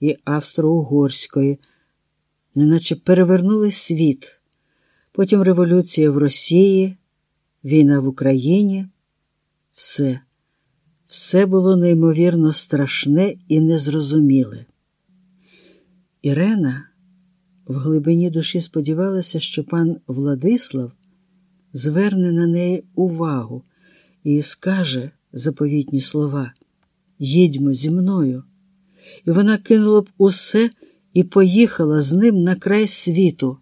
і Австро-Угорської, неначе перевернули світ. Потім революція в Росії, війна в Україні. Все, все було неймовірно страшне і незрозуміле. Ірена в глибині душі сподівалася, що пан Владислав зверне на неї увагу і скаже заповітні слова Їдьмо зі мною. І вона кинула б усе і поїхала з ним на край світу.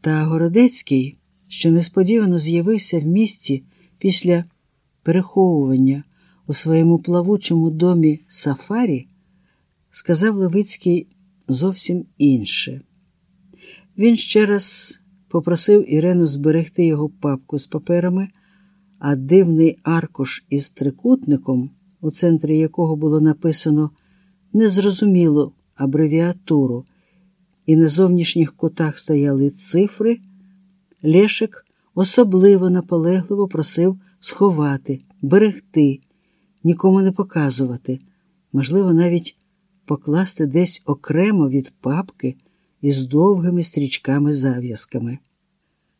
Та Городецький, що несподівано з'явився в місті після переховування у своєму плавучому домі Сафарі, сказав Левицький зовсім інше. Він ще раз попросив Ірену зберегти його папку з паперами, а дивний аркуш із трикутником, у центрі якого було написано незрозумілу абревіатуру, і на зовнішніх кутах стояли цифри, Лешик особливо наполегливо просив сховати, берегти, нікому не показувати, можливо, навіть покласти десь окремо від папки із довгими стрічками-зав'язками.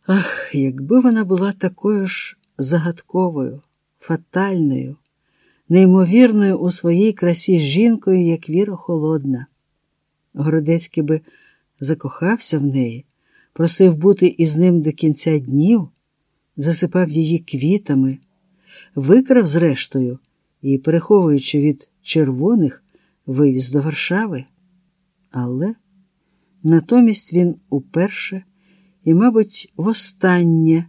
Ах, якби вона була такою ж загадковою, фатальною, неймовірною у своїй красі жінкою, як Віра Холодна. Городецький би закохався в неї, просив бути із ним до кінця днів, засипав її квітами, викрав, зрештою, і, переховуючи від червоних, вивіз до Варшави. Але натомість він уперше і, мабуть, востаннє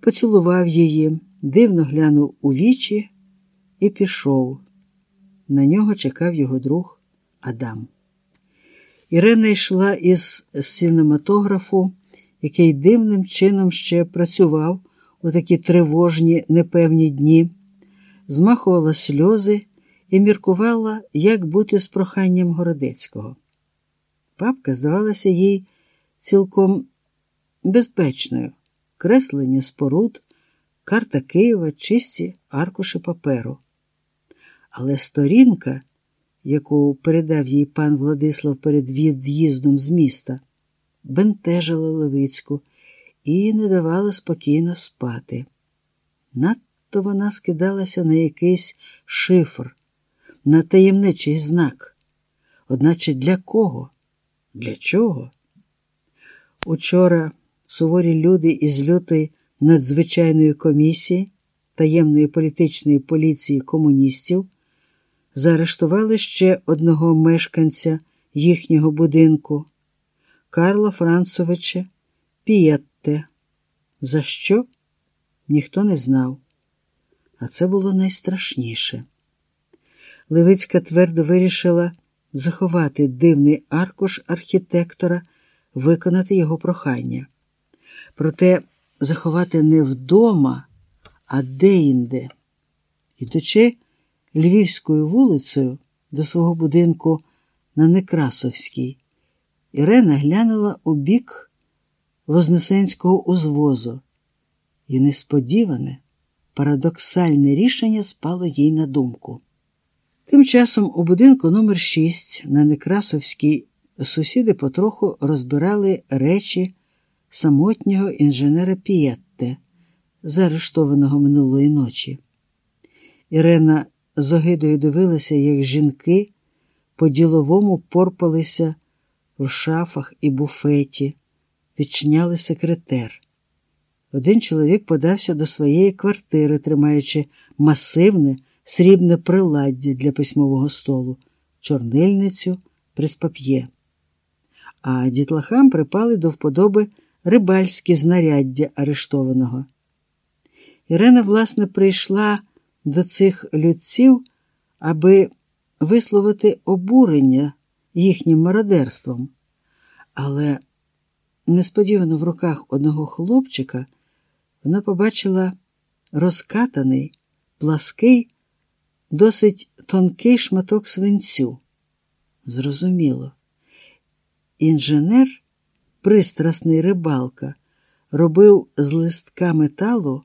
поцілував її, дивно глянув у вічі і пішов. На нього чекав його друг Адам. Ірена йшла із синематографу, який дивним чином ще працював у такі тривожні, непевні дні, змахувала сльози і міркувала, як бути з проханням Городецького. Папка здавалася їй цілком безпечною, креслення споруд, карта Києва, чисті аркуші паперу. Але сторінка, яку передав їй пан Владислав перед від'їздом з міста, бентежила Левицьку і не давала спокійно спати. Надто вона скидалася на якийсь шифр, на таємничий знак. Одначе для кого? Для чого? Учора суворі люди із лютої надзвичайної комісії таємної політичної поліції комуністів заарештували ще одного мешканця їхнього будинку Карла Францовича Пієтте. За що? Ніхто не знав. А це було найстрашніше. Левицька твердо вирішила заховати дивний аркуш архітектора, виконати його прохання. Проте заховати не вдома, а деінде. Ідучи Львівською вулицею до свого будинку на Некрасовській, Ірена глянула у бік Вознесенського узвозу, і несподіване, парадоксальне рішення спало їй на думку. Тим часом у будинку номер 6 на Некрасовській сусіди потроху розбирали речі самотнього інженера Пієтте, заарештованого минулої ночі. Ірена з огидою дивилася, як жінки по-діловому порпалися в шафах і буфеті, відчиняли секретер. Один чоловік подався до своєї квартири, тримаючи масивне срібне приладдя для письмового столу, чорнильницю приспап'є. А дітлахам припали до вподоби рибальські знаряддя арештованого. Ірена, власне, прийшла до цих людців, аби висловити обурення їхнім мародерством, але несподівано в руках одного хлопчика вона побачила розкатаний, плаский, досить тонкий шматок свинцю. Зрозуміло, інженер, пристрасний рибалка, робив з листка металу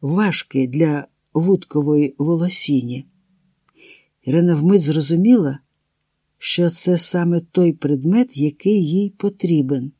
важкий для вудкової волосіні. Ірина вмить зрозуміла, що це саме той предмет, який їй потрібен.